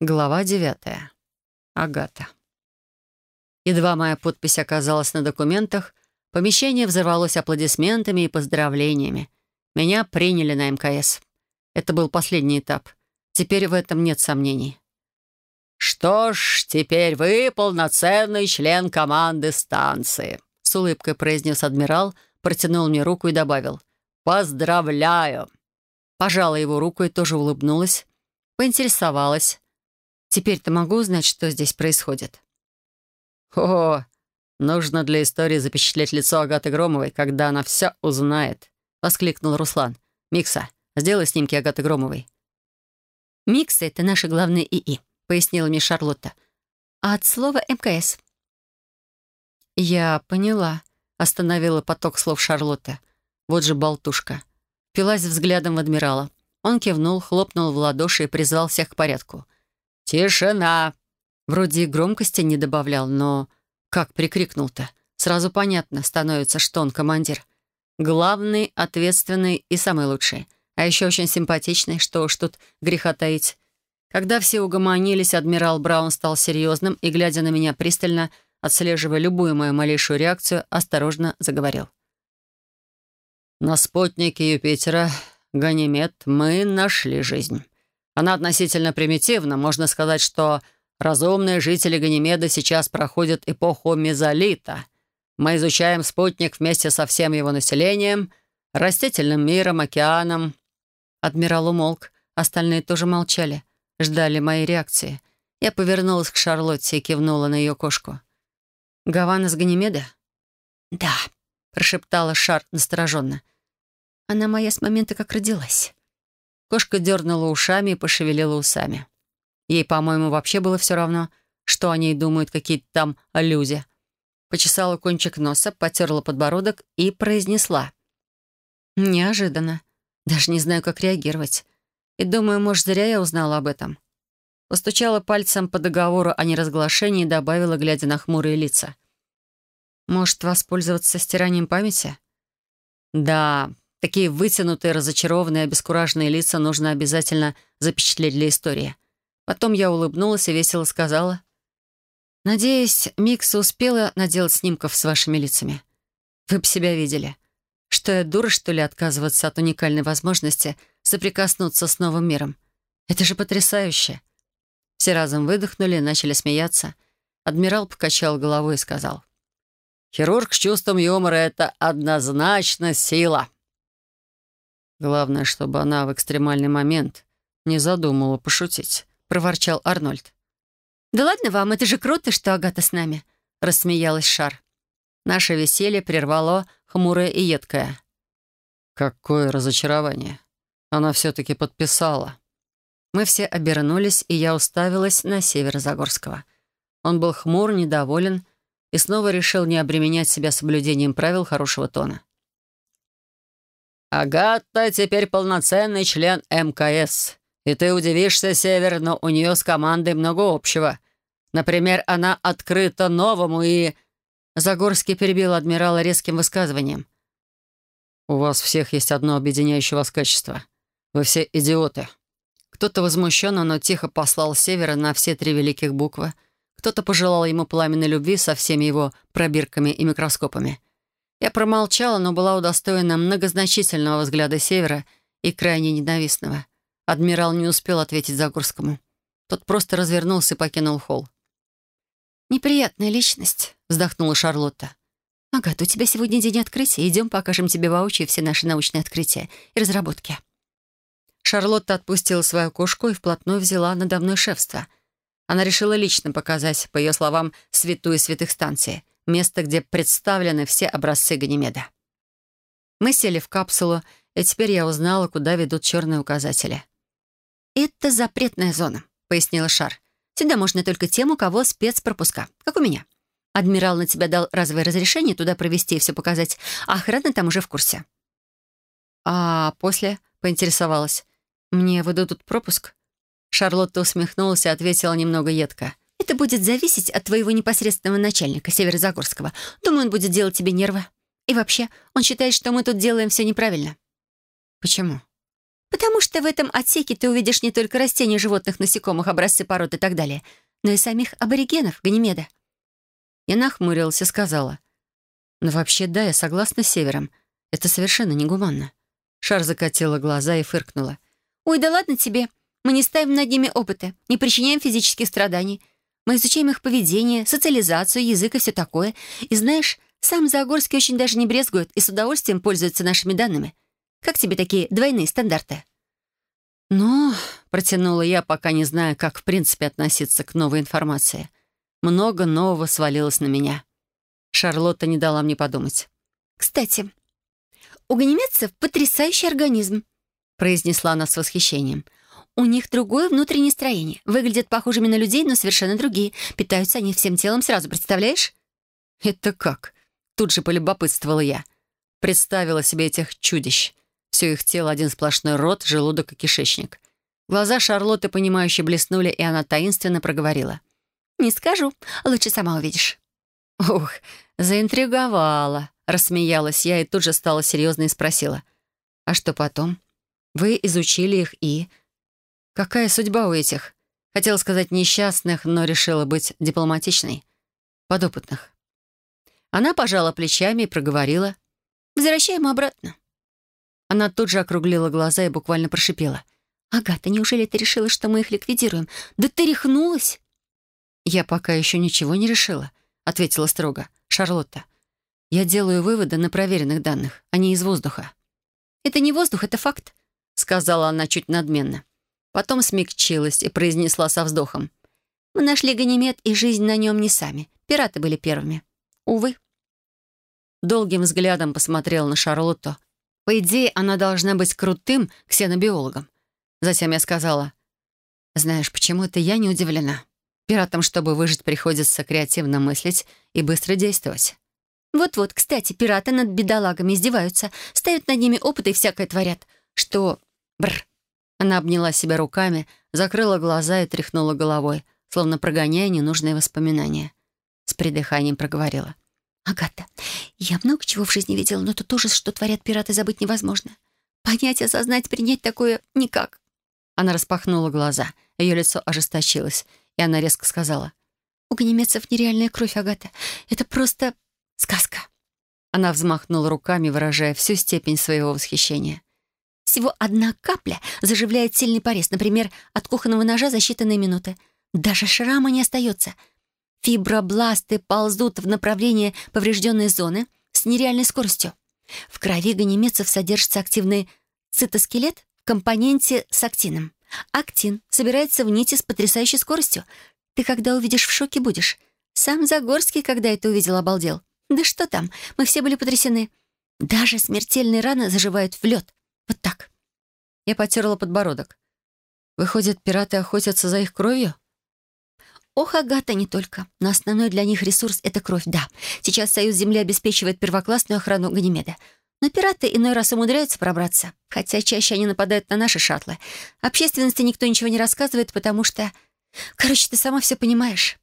Глава девятая. Агата. Едва моя подпись оказалась на документах, помещение взорвалось аплодисментами и поздравлениями. Меня приняли на МКС. Это был последний этап. Теперь в этом нет сомнений. «Что ж, теперь вы полноценный член команды станции», с улыбкой произнес адмирал, протянул мне руку и добавил. «Поздравляю!» Пожала его руку и тоже улыбнулась, поинтересовалась. Теперь-то могу узнать, что здесь происходит?» «О, нужно для истории запечатлеть лицо Агаты Громовой, когда она все узнает», — воскликнул Руслан. «Микса, сделай снимки Агаты Громовой». «Микса — это наша главная ИИ», — пояснила мне Шарлотта. «А от слова МКС». «Я поняла», — остановила поток слов Шарлотты. «Вот же болтушка». Пилась взглядом в адмирала. Он кивнул, хлопнул в ладоши и призвал всех к порядку — «Тишина!» Вроде и громкости не добавлял, но как прикрикнул-то? Сразу понятно становится, что он командир. Главный, ответственный и самый лучший. А еще очень симпатичный, что уж тут греха таить. Когда все угомонились, адмирал Браун стал серьезным и, глядя на меня пристально, отслеживая любую мою малейшую реакцию, осторожно заговорил. «На спутнике Юпитера, Ганимед, мы нашли жизнь. Она относительно примитивна. Можно сказать, что разумные жители Ганимеда сейчас проходят эпоху мезолита. Мы изучаем спутник вместе со всем его населением, растительным миром, океаном». Адмирал умолк. Остальные тоже молчали, ждали моей реакции. Я повернулась к Шарлотте и кивнула на ее кошку. «Гавана с Ганимеда?» «Да», — прошептала Шар настороженно. «Она моя с момента, как родилась». Кошка дернула ушами и пошевелила усами. Ей, по-моему, вообще было все равно, что о ней думают какие-то там люди. Почесала кончик носа, потерла подбородок и произнесла. Неожиданно. Даже не знаю, как реагировать. И думаю, может, зря я узнала об этом. Постучала пальцем по договору о неразглашении и добавила, глядя на хмурые лица. «Может, воспользоваться стиранием памяти?» «Да, Такие вытянутые, разочарованные, обескураженные лица нужно обязательно запечатлеть для истории. Потом я улыбнулась и весело сказала. «Надеюсь, Микса успела наделать снимков с вашими лицами. Вы бы себя видели. Что я дура, что ли, отказываться от уникальной возможности соприкоснуться с новым миром? Это же потрясающе!» Все разом выдохнули и начали смеяться. Адмирал покачал головой и сказал. «Хирург с чувством юмора — это однозначно сила!» «Главное, чтобы она в экстремальный момент не задумала пошутить», — проворчал Арнольд. «Да ладно вам, это же круто, что Агата с нами», — рассмеялась Шар. Наше веселье прервало хмурое и едкое. «Какое разочарование! Она все-таки подписала». Мы все обернулись, и я уставилась на север Загорского. Он был хмур, недоволен и снова решил не обременять себя соблюдением правил хорошего тона. «Агата теперь полноценный член МКС. И ты удивишься, Север, но у нее с командой много общего. Например, она открыта новому и...» Загорский перебил адмирала резким высказыванием. «У вас всех есть одно объединяющее вас качество. Вы все идиоты». Кто-то возмущенно, но тихо послал Севера на все три великих буквы. Кто-то пожелал ему пламенной любви со всеми его пробирками и микроскопами. Я промолчала, но была удостоена многозначительного взгляда Севера и крайне ненавистного. Адмирал не успел ответить Загорскому. Тот просто развернулся и покинул холл. «Неприятная личность», — вздохнула Шарлотта. «Агат, у тебя сегодня день открытия. Идем, покажем тебе воочию все наши научные открытия и разработки». Шарлотта отпустила свою кошку и вплотную взяла надо мной шефство. Она решила лично показать, по ее словам, святую святых станции — место, где представлены все образцы Ганимеда. Мы сели в капсулу, и теперь я узнала, куда ведут черные указатели. «Это запретная зона», — пояснила Шар. «Сюда можно только тем, у кого спецпропуска, как у меня. Адмирал на тебя дал разовое разрешение туда провести и все показать, а охрана там уже в курсе». «А после?» — поинтересовалась. «Мне выдадут пропуск?» Шарлотта усмехнулась и ответила немного едко. Это будет зависеть от твоего непосредственного начальника, Северозагорского. Думаю, он будет делать тебе нервы. И вообще, он считает, что мы тут делаем все неправильно». «Почему?» Потому что в этом отсеке ты увидишь не только растения, животных, насекомых, образцы пород и так далее, но и самих аборигенов Ганимеда. Я нахмурилась и сказала. «Ну вообще, да, я согласна с Севером. Это совершенно негуманно». Шар закатила глаза и фыркнула. «Ой, да ладно тебе. Мы не ставим над ними опыты, не причиняем физических страданий. Мы изучаем их поведение, социализацию, язык и все такое. И знаешь, сам Загорский очень даже не брезгует и с удовольствием пользуется нашими данными. Как тебе такие двойные стандарты?» «Ну, — протянула я, пока не знаю, как в принципе относиться к новой информации. Много нового свалилось на меня. Шарлотта не дала мне подумать. «Кстати, у ганимедцев потрясающий организм», — произнесла она с восхищением. «У них другое внутреннее строение. Выглядят похожими на людей, но совершенно другие. Питаются они всем телом сразу, представляешь?» «Это как?» Тут же полюбопытствовала я. Представила себе этих чудищ. Все их тело — один сплошной рот, желудок и кишечник. Глаза Шарлотты, понимающе блеснули, и она таинственно проговорила. «Не скажу. Лучше сама увидишь». «Ух, заинтриговала», — рассмеялась я и тут же стала серьезной и спросила. «А что потом? Вы изучили их и...» «Какая судьба у этих?» Хотела сказать несчастных, но решила быть дипломатичной. Подопытных. Она пожала плечами и проговорила. «Возвращаем обратно». Она тут же округлила глаза и буквально прошипела. «Агата, неужели ты решила, что мы их ликвидируем? Да ты рехнулась!» «Я пока еще ничего не решила», — ответила строго. «Шарлотта, я делаю выводы на проверенных данных, а не из воздуха». «Это не воздух, это факт», — сказала она чуть надменно. Потом смягчилась и произнесла со вздохом. «Мы нашли Ганимед, и жизнь на нем не сами. Пираты были первыми. Увы». Долгим взглядом посмотрела на Шарлотту. По идее, она должна быть крутым ксенобиологом. Затем я сказала, «Знаешь, почему-то я не удивлена. Пиратам, чтобы выжить, приходится креативно мыслить и быстро действовать». «Вот-вот, кстати, пираты над бедолагами издеваются, ставят над ними опыты и всякое творят. Что... Бр. Она обняла себя руками, закрыла глаза и тряхнула головой, словно прогоняя ненужные воспоминания. С придыханием проговорила. «Агата, я много чего в жизни видела, но тут ужас, что творят пираты, забыть невозможно. Понять, осознать, принять такое никак». Она распахнула глаза. Ее лицо ожесточилось, и она резко сказала. «У ганемецев нереальная кровь, Агата. Это просто сказка». Она взмахнула руками, выражая всю степень своего восхищения. «Всего одна капля заживляет сильный порез, например, от кухонного ножа за считанные минуты. Даже шрама не остается. Фибробласты ползут в направлении поврежденной зоны с нереальной скоростью. В крови ганемецев содержится активный цитоскелет в компоненте с актином. Актин собирается в нити с потрясающей скоростью. Ты, когда увидишь, в шоке будешь. Сам Загорский, когда это увидел, обалдел. Да что там, мы все были потрясены. Даже смертельные раны заживают в лед. Вот так. Я потерла подбородок. Выходит, пираты охотятся за их кровью? Ох, Агата, не только. Но основной для них ресурс — это кровь, да. Сейчас Союз Земли обеспечивает первоклассную охрану Ганимеда. Но пираты иной раз умудряются пробраться, хотя чаще они нападают на наши шаттлы. Общественности никто ничего не рассказывает, потому что... Короче, ты сама все понимаешь.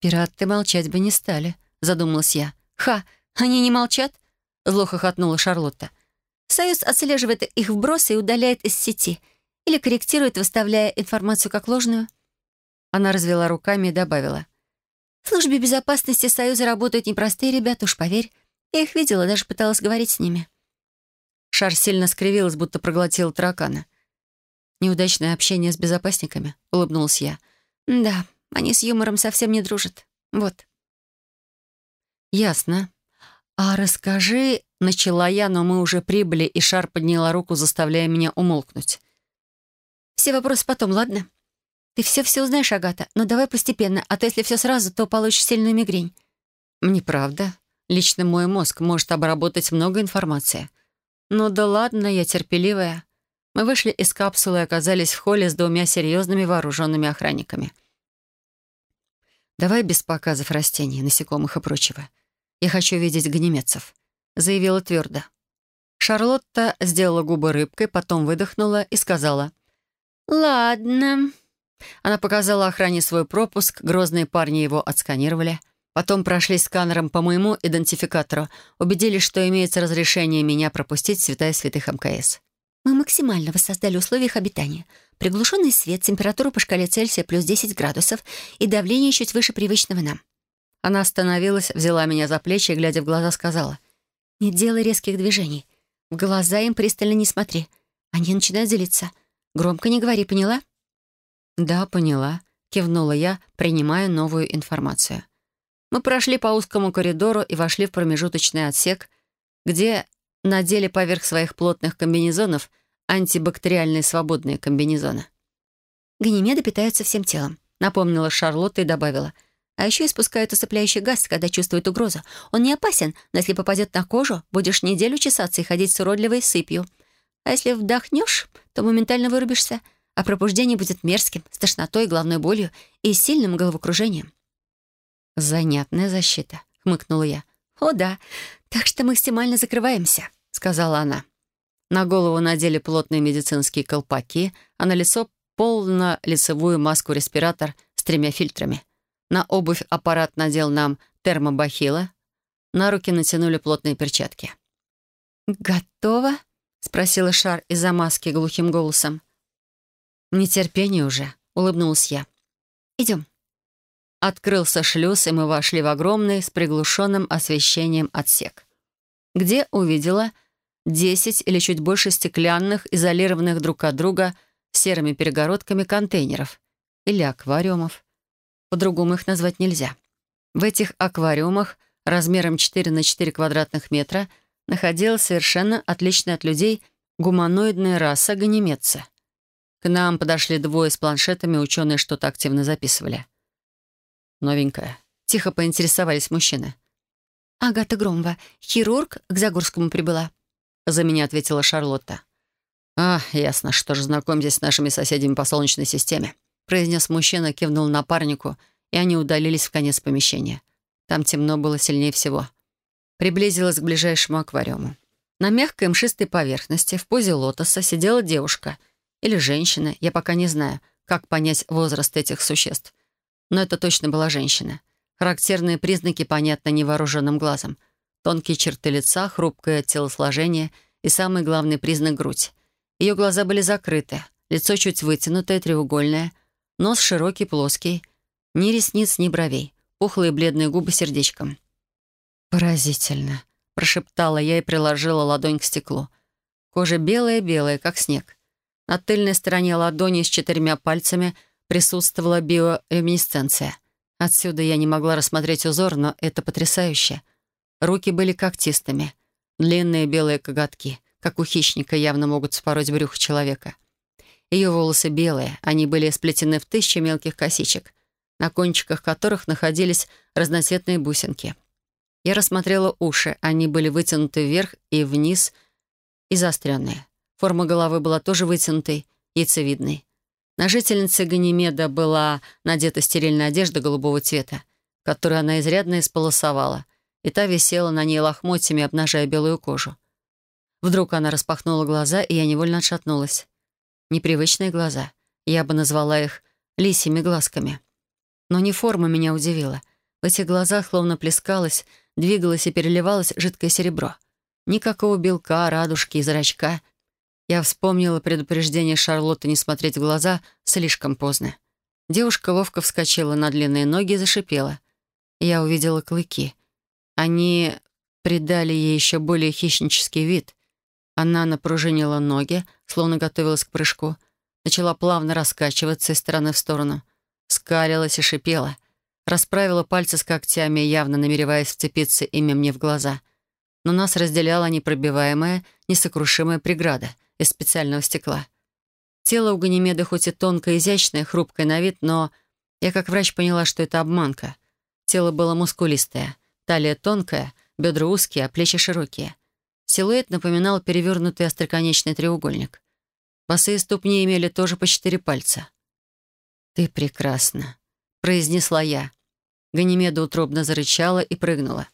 «Пираты молчать бы не стали», — задумалась я. «Ха, они не молчат?» — зло хохотнула Шарлотта. «Союз отслеживает их вбросы и удаляет из сети. Или корректирует, выставляя информацию как ложную». Она развела руками и добавила. «В службе безопасности Союза работают непростые ребята, уж поверь. Я их видела, даже пыталась говорить с ними». Шар сильно скривилась, будто проглотила таракана. «Неудачное общение с безопасниками?» — улыбнулась я. «Да, они с юмором совсем не дружат. Вот». «Ясно. А расскажи...» — начала я, но мы уже прибыли, и Шар подняла руку, заставляя меня умолкнуть. «Все вопросы потом, ладно? Ты все-все узнаешь, Агата, но давай постепенно, а то если все сразу, то получишь сильную мигрень». «Неправда. Лично мой мозг может обработать много информации. Ну да ладно, я терпеливая». Мы вышли из капсулы и оказались в холле с двумя серьезными вооруженными охранниками. «Давай без показов растений, насекомых и прочего. Я хочу видеть гнемецев», — заявила твердо. Шарлотта сделала губы рыбкой, потом выдохнула и сказала. «Ладно». Она показала охране свой пропуск, грозные парни его отсканировали. Потом прошли сканером по моему идентификатору, убедились, что имеется разрешение меня пропустить святая святых МКС. Мы максимально воссоздали условия их обитания. Приглушенный свет, температура по шкале Цельсия плюс 10 градусов и давление чуть выше привычного нам. Она остановилась, взяла меня за плечи и, глядя в глаза, сказала. «Не делай резких движений. В глаза им пристально не смотри. Они начинают злиться. Громко не говори, поняла?» «Да, поняла», — кивнула я, принимая новую информацию. Мы прошли по узкому коридору и вошли в промежуточный отсек, где надели поверх своих плотных комбинезонов антибактериальные свободные комбинезоны. «Ганимеды питаются всем телом», — напомнила Шарлотта и добавила. «А еще испускают усыпляющий газ, когда чувствуют угрозу. Он не опасен, но если попадет на кожу, будешь неделю чесаться и ходить с уродливой сыпью. А если вдохнешь, то моментально вырубишься, а пробуждение будет мерзким, с тошнотой, головной болью и сильным головокружением». «Занятная защита», — хмыкнула я. «О да, так что максимально закрываемся», — сказала она. На голову надели плотные медицинские колпаки, а на лицо полно-лицевую маску-респиратор с тремя фильтрами. На обувь аппарат надел нам термобахила, на руки натянули плотные перчатки. «Готово?» — спросила Шар из-за маски глухим голосом. «Нетерпение уже», — улыбнулась я. «Идем». Открылся шлюз, и мы вошли в огромный с приглушенным освещением отсек, где увидела десять или чуть больше стеклянных, изолированных друг от друга серыми перегородками контейнеров или аквариумов. По-другому их назвать нельзя. В этих аквариумах размером 4 на 4 квадратных метра находилась совершенно отличная от людей гуманоидная раса ганимедца. К нам подошли двое с планшетами, ученые что-то активно записывали новенькая?» Тихо поинтересовались мужчины. «Агата Громова, хирург, к Загорскому прибыла», — за меня ответила Шарлотта. «А, ясно, что же знакомьтесь с нашими соседями по Солнечной системе», — произнес мужчина, кивнул напарнику, и они удалились в конец помещения. Там темно было сильнее всего. Приблизилась к ближайшему аквариуму. На мягкой мшистой поверхности в позе лотоса сидела девушка или женщина, я пока не знаю, как понять возраст этих существ но это точно была женщина. Характерные признаки понятны невооруженным глазом. Тонкие черты лица, хрупкое телосложение и самый главный признак — грудь. Ее глаза были закрыты, лицо чуть вытянутое, треугольное, нос широкий, плоский, ни ресниц, ни бровей, пухлые бледные губы сердечком. «Поразительно», — прошептала я и приложила ладонь к стеклу. Кожа белая-белая, как снег. На тыльной стороне ладони с четырьмя пальцами — присутствовала биолюминесценция. Отсюда я не могла рассмотреть узор, но это потрясающе. Руки были когтистыми. Длинные белые коготки, как у хищника, явно могут спороть брюхо человека. Ее волосы белые, они были сплетены в тысячи мелких косичек, на кончиках которых находились разноцветные бусинки. Я рассмотрела уши, они были вытянуты вверх и вниз и заостренные. Форма головы была тоже вытянутой, яйцевидной. На жительнице Ганимеда была надета стерильная одежда голубого цвета, которую она изрядно исполосовала, и та висела на ней лохмотьями, обнажая белую кожу. Вдруг она распахнула глаза, и я невольно отшатнулась. Непривычные глаза. Я бы назвала их лисьими глазками. Но не форма меня удивила. В этих глазах словно плескалось, двигалось и переливалось жидкое серебро. Никакого белка, радужки и зрачка. Я вспомнила предупреждение Шарлотты не смотреть в глаза слишком поздно. Девушка ловко вскочила на длинные ноги и зашипела. Я увидела клыки. Они придали ей еще более хищнический вид. Она напружинила ноги, словно готовилась к прыжку, начала плавно раскачиваться из стороны в сторону, скалилась и шипела, расправила пальцы с когтями, явно намереваясь вцепиться ими мне в глаза. Но нас разделяла непробиваемая, несокрушимая преграда — из специального стекла. Тело у Ганимеда хоть и тонкое, изящное, хрупкое на вид, но я как врач поняла, что это обманка. Тело было мускулистое, талия тонкая, бедра узкие, а плечи широкие. Силуэт напоминал перевернутый остроконечный треугольник. Босые ступни имели тоже по четыре пальца. «Ты прекрасна», — произнесла я. Ганимеда утробно зарычала и прыгнула.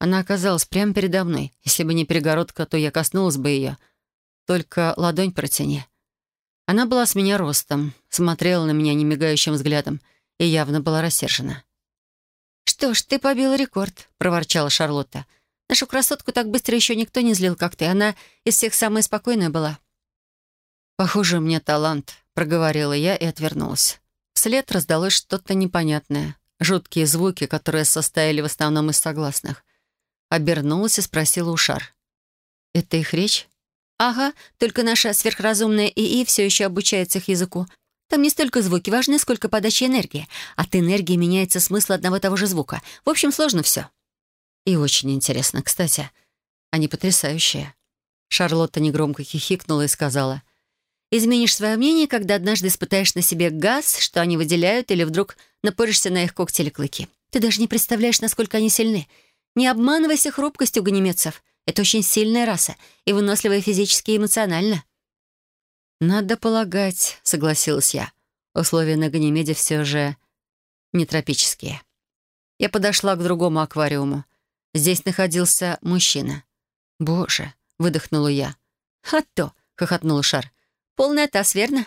Она оказалась прямо передо мной. Если бы не перегородка, то я коснулась бы ее — только ладонь протяни». Она была с меня ростом, смотрела на меня немигающим взглядом и явно была рассержена. «Что ж, ты побила рекорд», — проворчала Шарлотта. «Нашу красотку так быстро еще никто не злил, как ты. Она из всех самая спокойная была». «Похоже, меня талант», — проговорила я и отвернулась. Вслед раздалось что-то непонятное. Жуткие звуки, которые состояли в основном из согласных. Обернулась и спросила у Шар. «Это их речь?» «Ага, только наша сверхразумная ИИ все еще обучается их языку. Там не столько звуки важны, сколько подача энергии. От энергии меняется смысл одного того же звука. В общем, сложно все». «И очень интересно. Кстати, они потрясающие». Шарлотта негромко хихикнула и сказала. «Изменишь свое мнение, когда однажды испытаешь на себе газ, что они выделяют, или вдруг напоришься на их когти или клыки. Ты даже не представляешь, насколько они сильны. Не обманывайся хрупкостью ганимедцев. Это очень сильная раса и выносливая физически и эмоционально». «Надо полагать», — согласилась я. Условия на Ганимеде все же не тропические. Я подошла к другому аквариуму. Здесь находился мужчина. «Боже!» — выдохнула я. «А то!» — хохотнул Шар. «Полный атас, верно?»